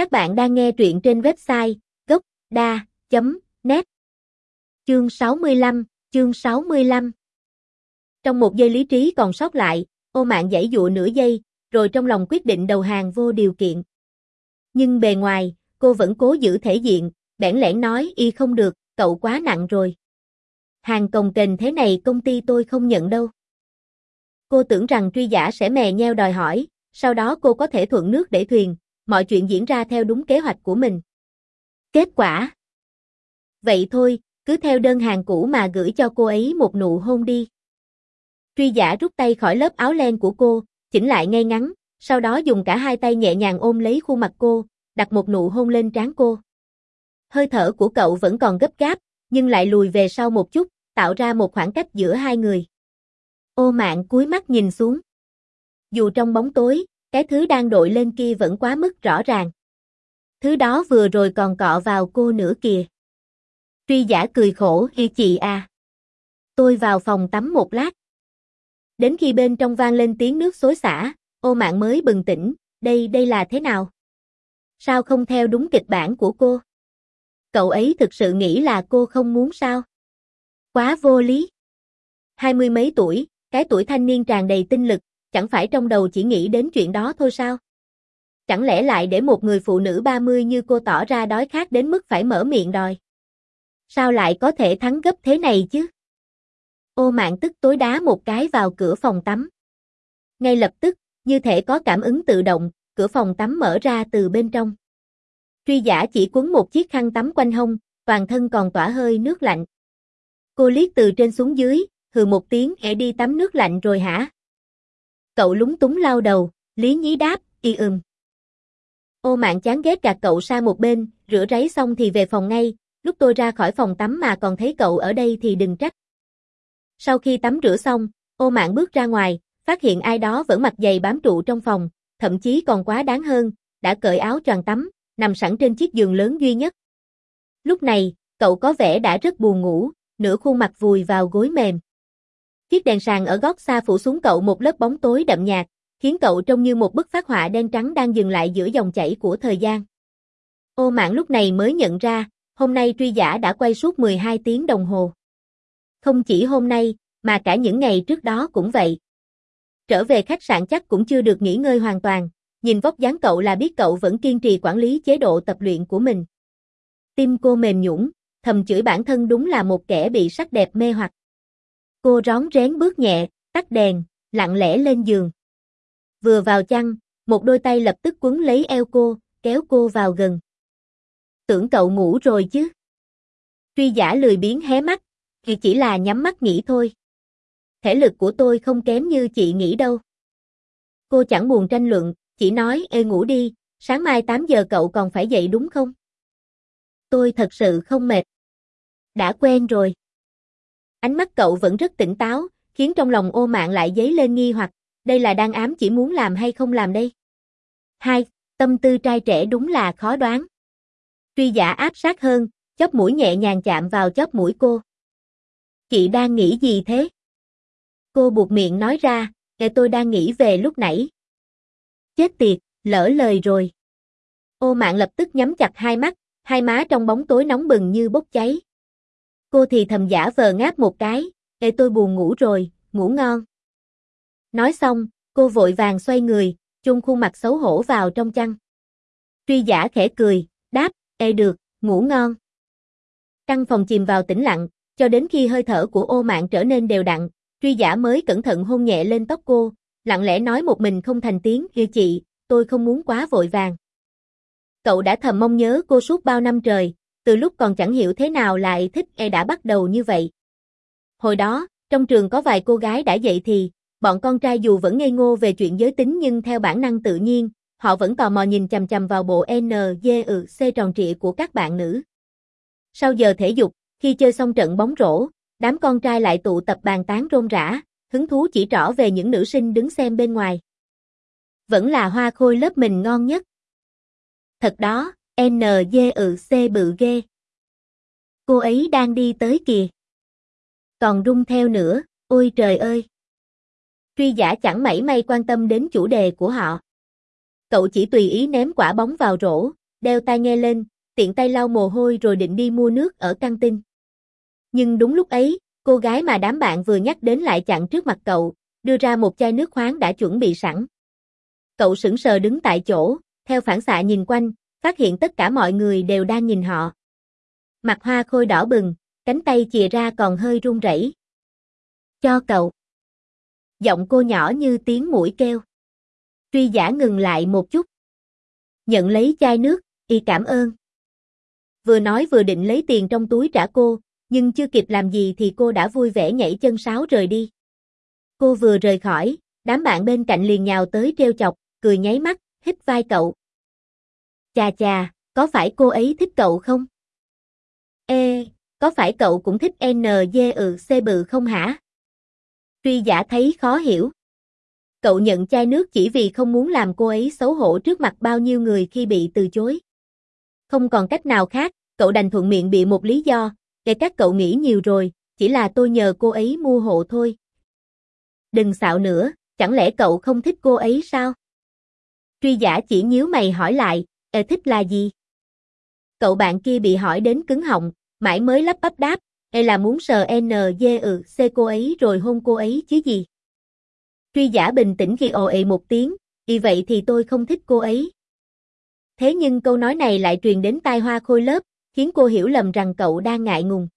Các bạn đang nghe truyện trên website gốc.da.net Chương 65, chương 65 Trong một giây lý trí còn sót lại, ô mạng giải dụa nửa giây, rồi trong lòng quyết định đầu hàng vô điều kiện. Nhưng bề ngoài, cô vẫn cố giữ thể diện, bẽn lẽn nói y không được, cậu quá nặng rồi. Hàng cồng kềnh thế này công ty tôi không nhận đâu. Cô tưởng rằng truy giả sẽ mè nheo đòi hỏi, sau đó cô có thể thuận nước để thuyền, mọi chuyện diễn ra theo đúng kế hoạch của mình. Kết quả Vậy thôi, cứ theo đơn hàng cũ mà gửi cho cô ấy một nụ hôn đi. Truy giả rút tay khỏi lớp áo len của cô, chỉnh lại ngay ngắn, sau đó dùng cả hai tay nhẹ nhàng ôm lấy khuôn mặt cô, đặt một nụ hôn lên trán cô. Hơi thở của cậu vẫn còn gấp gáp, nhưng lại lùi về sau một chút, tạo ra một khoảng cách giữa hai người. Ô mạng cúi mắt nhìn xuống. Dù trong bóng tối, cái thứ đang đội lên kia vẫn quá mức rõ ràng. Thứ đó vừa rồi còn cọ vào cô nữa kìa. Truy giả cười khổ, y chị à. Tôi vào phòng tắm một lát. Đến khi bên trong vang lên tiếng nước xối xả, ô mạng mới bừng tỉnh, đây đây là thế nào? Sao không theo đúng kịch bản của cô? Cậu ấy thực sự nghĩ là cô không muốn sao? Quá vô lý. Hai mươi mấy tuổi, cái tuổi thanh niên tràn đầy tinh lực, chẳng phải trong đầu chỉ nghĩ đến chuyện đó thôi sao? Chẳng lẽ lại để một người phụ nữ 30 như cô tỏ ra đói khát đến mức phải mở miệng đòi? Sao lại có thể thắng gấp thế này chứ? Ô mạng tức tối đá một cái vào cửa phòng tắm. Ngay lập tức, như thể có cảm ứng tự động, cửa phòng tắm mở ra từ bên trong. Truy giả chỉ quấn một chiếc khăn tắm quanh hông, toàn thân còn tỏa hơi nước lạnh. Cô liếc từ trên xuống dưới, hừ một tiếng e đi tắm nước lạnh rồi hả? Cậu lúng túng lau đầu, Lý Nhí đáp, y ừm. Ô mạng chán ghét gạt cậu sang một bên, rửa ráy xong thì về phòng ngay, lúc tôi ra khỏi phòng tắm mà còn thấy cậu ở đây thì đừng trách. Sau khi tắm rửa xong, ô mạng bước ra ngoài, phát hiện ai đó vẫn mặc giày bám trụ trong phòng, thậm chí còn quá đáng hơn, đã cởi áo choàng tắm, nằm sẵn trên chiếc giường lớn duy nhất. Lúc này, cậu có vẻ đã rất buồn ngủ, nửa khuôn mặt vùi vào gối mềm. Chiếc đèn sàn ở góc xa phủ xuống cậu một lớp bóng tối đậm nhạt, khiến cậu trông như một bức phát họa đen trắng đang dừng lại giữa dòng chảy của thời gian. Ô mạng lúc này mới nhận ra, hôm nay truy giả đã quay suốt 12 tiếng đồng hồ. Không chỉ hôm nay, mà cả những ngày trước đó cũng vậy. Trở về khách sạn chắc cũng chưa được nghỉ ngơi hoàn toàn, nhìn vóc dáng cậu là biết cậu vẫn kiên trì quản lý chế độ tập luyện của mình. Tim cô mềm nhũn, thầm chửi bản thân đúng là một kẻ bị sắc đẹp mê hoặc. Cô rón rén bước nhẹ, tắt đèn, lặng lẽ lên giường. Vừa vào chăn, một đôi tay lập tức quấn lấy eo cô, kéo cô vào gần. Tưởng cậu ngủ rồi chứ. Truy giả lười biếng hé mắt, thì chỉ là nhắm mắt nghĩ thôi. Thể lực của tôi không kém như chị nghĩ đâu. Cô chẳng buồn tranh luận, chỉ nói ê ngủ đi, sáng mai 8 giờ cậu còn phải dậy đúng không? Tôi thật sự không mệt. Đã quen rồi. Ánh mắt cậu vẫn rất tỉnh táo, khiến trong lòng ô mạng lại dấy lên nghi hoặc, đây là đang ám chỉ muốn làm hay không làm đây? Hai, tâm tư trai trẻ đúng là khó đoán. Truy giả áp sát hơn, chóp mũi nhẹ nhàng chạm vào chóp mũi cô. Chị đang nghĩ gì thế? Cô buộc miệng nói ra, kể tôi đang nghĩ về lúc nãy. Chết tiệt, lỡ lời rồi. Ô mạng lập tức nhắm chặt hai mắt, hai má trong bóng tối nóng bừng như bốc cháy. Cô thì thầm giả vờ ngáp một cái, ê tôi buồn ngủ rồi, ngủ ngon. Nói xong, cô vội vàng xoay người, chung khuôn mặt xấu hổ vào trong chăn. Truy giả khẽ cười, đáp, ê được, ngủ ngon. Căn phòng chìm vào tĩnh lặng, cho đến khi hơi thở của ô mạng trở nên đều đặn, truy giả mới cẩn thận hôn nhẹ lên tóc cô, lặng lẽ nói một mình không thành tiếng, yêu chị, tôi không muốn quá vội vàng. Cậu đã thầm mong nhớ cô suốt bao năm trời, từ lúc còn chẳng hiểu thế nào lại thích e đã bắt đầu như vậy. Hồi đó, trong trường có vài cô gái đã dậy thì, bọn con trai dù vẫn ngây ngô về chuyện giới tính nhưng theo bản năng tự nhiên, họ vẫn tò mò nhìn chằm chằm vào bộ N, G, C tròn trịa của các bạn nữ. Sau giờ thể dục, khi chơi xong trận bóng rổ, đám con trai lại tụ tập bàn tán rôm rã, hứng thú chỉ trỏ về những nữ sinh đứng xem bên ngoài. Vẫn là hoa khôi lớp mình ngon nhất. Thật đó, N, ừ, C bự ghê. Cô ấy đang đi tới kìa. Còn rung theo nữa, ôi trời ơi. Truy giả chẳng mảy may quan tâm đến chủ đề của họ. Cậu chỉ tùy ý ném quả bóng vào rổ, đeo tai nghe lên, tiện tay lau mồ hôi rồi định đi mua nước ở căng tin. Nhưng đúng lúc ấy, cô gái mà đám bạn vừa nhắc đến lại chặn trước mặt cậu, đưa ra một chai nước khoáng đã chuẩn bị sẵn. Cậu sững sờ đứng tại chỗ, theo phản xạ nhìn quanh, phát hiện tất cả mọi người đều đang nhìn họ. Mặt hoa khôi đỏ bừng, cánh tay chìa ra còn hơi run rẩy. Cho cậu. Giọng cô nhỏ như tiếng mũi kêu. Truy giả ngừng lại một chút. Nhận lấy chai nước, y cảm ơn. Vừa nói vừa định lấy tiền trong túi trả cô, nhưng chưa kịp làm gì thì cô đã vui vẻ nhảy chân sáo rời đi. Cô vừa rời khỏi, đám bạn bên cạnh liền nhào tới treo chọc, cười nháy mắt, hít vai cậu. Chà chà, có phải cô ấy thích cậu không? Ê, có phải cậu cũng thích NG ừ C bự không hả? Truy giả thấy khó hiểu. Cậu nhận chai nước chỉ vì không muốn làm cô ấy xấu hổ trước mặt bao nhiêu người khi bị từ chối. Không còn cách nào khác, cậu đành thuận miệng bị một lý do, để các cậu nghĩ nhiều rồi, chỉ là tôi nhờ cô ấy mua hộ thôi. Đừng xạo nữa, chẳng lẽ cậu không thích cô ấy sao? Truy giả chỉ nhíu mày hỏi lại, e thích là gì? Cậu bạn kia bị hỏi đến cứng họng, mãi mới lắp bắp đáp, e là muốn sờ N, G, ừ, C cô ấy rồi hôn cô ấy chứ gì? Truy giả bình tĩnh khi ồ ệ một tiếng, vì vậy thì tôi không thích cô ấy. Thế nhưng câu nói này lại truyền đến tai hoa khôi lớp, khiến cô hiểu lầm rằng cậu đang ngại ngùng.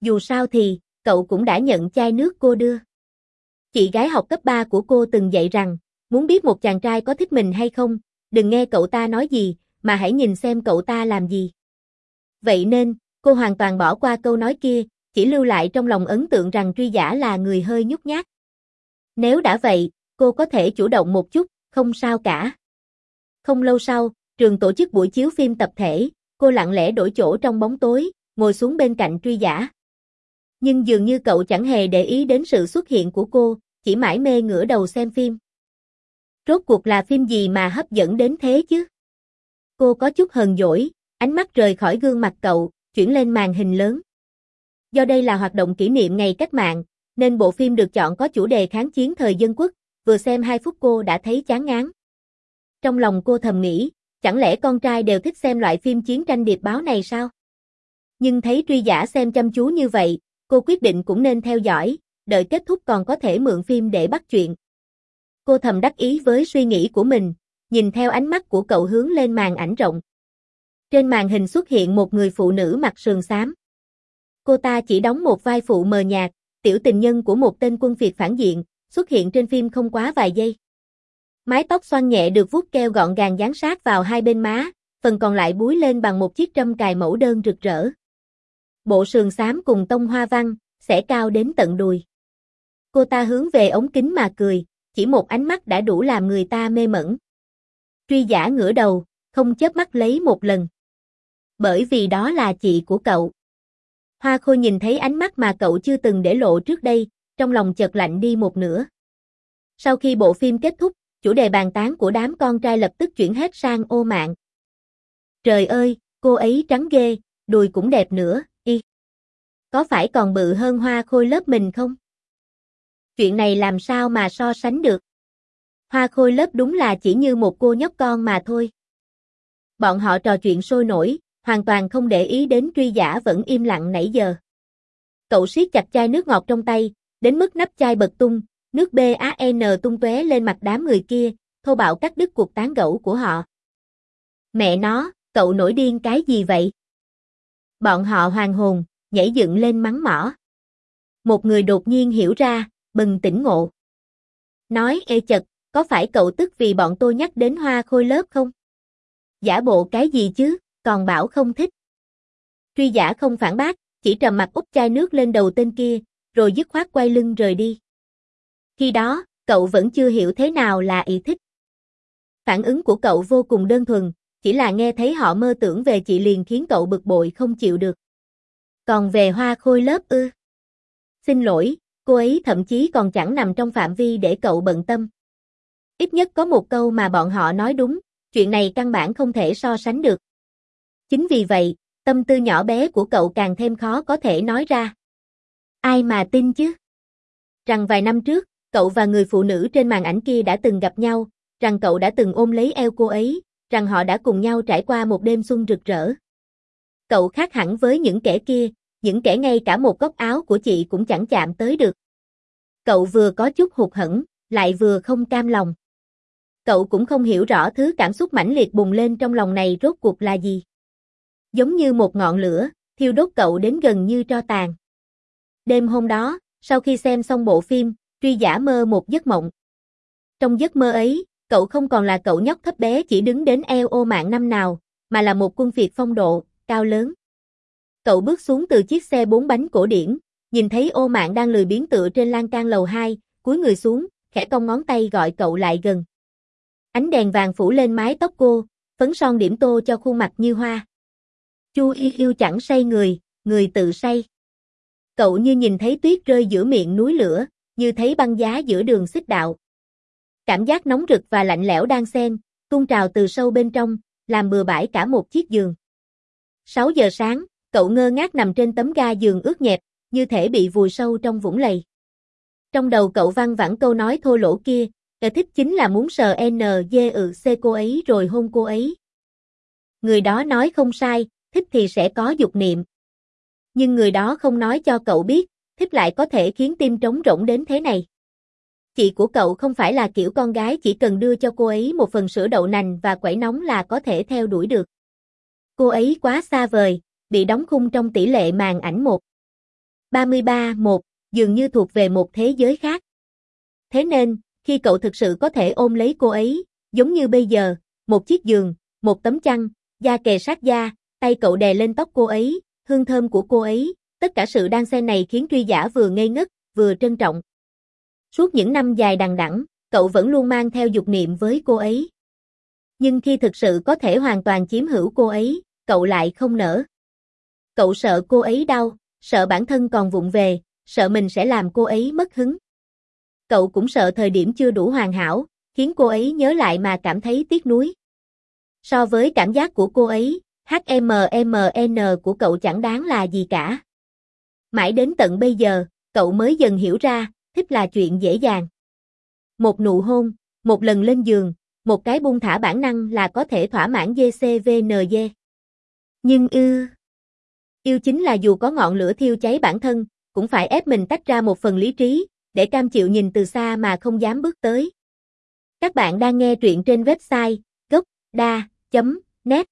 Dù sao thì, cậu cũng đã nhận chai nước cô đưa. Chị gái học cấp 3 của cô từng dạy rằng, muốn biết một chàng trai có thích mình hay không, đừng nghe cậu ta nói gì, mà hãy nhìn xem cậu ta làm gì. Vậy nên, cô hoàn toàn bỏ qua câu nói kia, chỉ lưu lại trong lòng ấn tượng rằng truy giả là người hơi nhút nhát. Nếu đã vậy, cô có thể chủ động một chút, không sao cả. Không lâu sau, trường tổ chức buổi chiếu phim tập thể, cô lặng lẽ đổi chỗ trong bóng tối, ngồi xuống bên cạnh truy giả. Nhưng dường như cậu chẳng hề để ý đến sự xuất hiện của cô, chỉ mãi mê ngửa đầu xem phim. Rốt cuộc là phim gì mà hấp dẫn đến thế chứ? Cô có chút hờn dỗi, ánh mắt rời khỏi gương mặt cậu, chuyển lên màn hình lớn. Do đây là hoạt động kỷ niệm ngày cách mạng, nên bộ phim được chọn có chủ đề kháng chiến thời dân quốc, vừa xem 2 phút cô đã thấy chán ngán. Trong lòng cô thầm nghĩ, chẳng lẽ con trai đều thích xem loại phim chiến tranh điệp báo này sao? Nhưng thấy truy giả xem chăm chú như vậy, cô quyết định cũng nên theo dõi, đợi kết thúc còn có thể mượn phim để bắt chuyện. Cô thầm đắc ý với suy nghĩ của mình, nhìn theo ánh mắt của cậu hướng lên màn ảnh rộng. Trên màn hình xuất hiện một người phụ nữ mặc sườn xám. Cô ta chỉ đóng một vai phụ mờ nhạt, tiểu tình nhân của một tên quân Việt phản diện, xuất hiện trên phim không quá vài giây. Mái tóc xoăn nhẹ được vuốt keo gọn gàng dán sát vào hai bên má, phần còn lại búi lên bằng một chiếc trâm cài mẫu đơn rực rỡ. Bộ sườn xám cùng tông hoa văn, sẽ cao đến tận đùi. Cô ta hướng về ống kính mà cười, chỉ một ánh mắt đã đủ làm người ta mê mẩn. Truy giả ngửa đầu, không chớp mắt lấy một lần. Bởi vì đó là chị của cậu. Hoa khôi nhìn thấy ánh mắt mà cậu chưa từng để lộ trước đây, trong lòng chợt lạnh đi một nửa. Sau khi bộ phim kết thúc, chủ đề bàn tán của đám con trai lập tức chuyển hết sang ô mạng. Trời ơi, cô ấy trắng ghê, đùi cũng đẹp nữa, y. Có phải còn bự hơn hoa khôi lớp mình không? Chuyện này làm sao mà so sánh được? Hoa khôi lớp đúng là chỉ như một cô nhóc con mà thôi. Bọn họ trò chuyện sôi nổi, hoàn toàn không để ý đến truy giả vẫn im lặng nãy giờ. Cậu siết chặt chai nước ngọt trong tay, đến mức nắp chai bật tung, nước BAN tung tóe lên mặt đám người kia, thô bạo cắt đứt cuộc tán gẫu của họ. Mẹ nó, cậu nổi điên cái gì vậy? Bọn họ hoàng hồn, nhảy dựng lên mắng mỏ. Một người đột nhiên hiểu ra, bừng tỉnh ngộ. Nói ê chật, có phải cậu tức vì bọn tôi nhắc đến hoa khôi lớp không? Giả bộ cái gì chứ, còn bảo không thích. Truy giả không phản bác, chỉ trầm mặt úp chai nước lên đầu tên kia, rồi dứt khoát quay lưng rời đi. Khi đó, cậu vẫn chưa hiểu thế nào là ý thích. Phản ứng của cậu vô cùng đơn thuần, chỉ là nghe thấy họ mơ tưởng về chị liền khiến cậu bực bội không chịu được. Còn về hoa khôi lớp ư? Xin lỗi, cô ấy thậm chí còn chẳng nằm trong phạm vi để cậu bận tâm. Ít nhất có một câu mà bọn họ nói đúng, chuyện này căn bản không thể so sánh được. Chính vì vậy, tâm tư nhỏ bé của cậu càng thêm khó có thể nói ra. Ai mà tin chứ? Rằng vài năm trước, cậu và người phụ nữ trên màn ảnh kia đã từng gặp nhau, rằng cậu đã từng ôm lấy eo cô ấy, rằng họ đã cùng nhau trải qua một đêm xuân rực rỡ. Cậu khác hẳn với những kẻ kia, những kẻ ngay cả một góc áo của chị cũng chẳng chạm tới được. Cậu vừa có chút hụt hẫng, lại vừa không cam lòng. Cậu cũng không hiểu rõ thứ cảm xúc mãnh liệt bùng lên trong lòng này rốt cuộc là gì. Giống như một ngọn lửa, thiêu đốt cậu đến gần như tro tàn. Đêm hôm đó, sau khi xem xong bộ phim, Truy giả mơ một giấc mộng. Trong giấc mơ ấy, cậu không còn là cậu nhóc thấp bé chỉ đứng đến eo ô mạng năm nào, mà là một quân việt phong độ, cao lớn. Cậu bước xuống từ chiếc xe bốn bánh cổ điển, nhìn thấy ô mạng đang lười biến tựa trên lan can lầu 2, cúi người xuống, khẽ cong ngón tay gọi cậu lại gần. Ánh đèn vàng phủ lên mái tóc cô, phấn son điểm tô cho khuôn mặt như hoa. Chu yêu yêu chẳng say người, người tự say. Cậu như nhìn thấy tuyết rơi giữa miệng núi lửa, như thấy băng giá giữa đường xích đạo. Cảm giác nóng rực và lạnh lẽo đang xen, tung trào từ sâu bên trong, làm bừa bãi cả một chiếc giường. 6 giờ sáng, cậu ngơ ngác nằm trên tấm ga giường ướt nhẹp, như thể bị vùi sâu trong vũng lầy. Trong đầu cậu văng vẳng câu nói thô lỗ kia, Kẻ thích chính là muốn sờ N, G, ừ, C cô ấy rồi hôn cô ấy. Người đó nói không sai, thích thì sẽ có dục niệm. Nhưng người đó không nói cho cậu biết, thích lại có thể khiến tim trống rỗng đến thế này. Chị của cậu không phải là kiểu con gái chỉ cần đưa cho cô ấy một phần sữa đậu nành và quẩy nóng là có thể theo đuổi được. Cô ấy quá xa vời, bị đóng khung trong tỷ lệ màn ảnh 1. 33 1, dường như thuộc về một thế giới khác. Thế nên, khi cậu thực sự có thể ôm lấy cô ấy, giống như bây giờ, một chiếc giường, một tấm chăn, da kề sát da, tay cậu đè lên tóc cô ấy, hương thơm của cô ấy, tất cả sự đan xen này khiến truy giả vừa ngây ngất, vừa trân trọng. Suốt những năm dài đằng đẵng, cậu vẫn luôn mang theo dục niệm với cô ấy. Nhưng khi thực sự có thể hoàn toàn chiếm hữu cô ấy, cậu lại không nỡ. Cậu sợ cô ấy đau, sợ bản thân còn vụng về, sợ mình sẽ làm cô ấy mất hứng. Cậu cũng sợ thời điểm chưa đủ hoàn hảo, khiến cô ấy nhớ lại mà cảm thấy tiếc nuối. So với cảm giác của cô ấy, HMMN của cậu chẳng đáng là gì cả. Mãi đến tận bây giờ, cậu mới dần hiểu ra, thích là chuyện dễ dàng. Một nụ hôn, một lần lên giường, một cái buông thả bản năng là có thể thỏa mãn GCVNG. Nhưng ư... Yêu chính là dù có ngọn lửa thiêu cháy bản thân, cũng phải ép mình tách ra một phần lý trí, để cam chịu nhìn từ xa mà không dám bước tới. Các bạn đang nghe truyện trên website gocda.net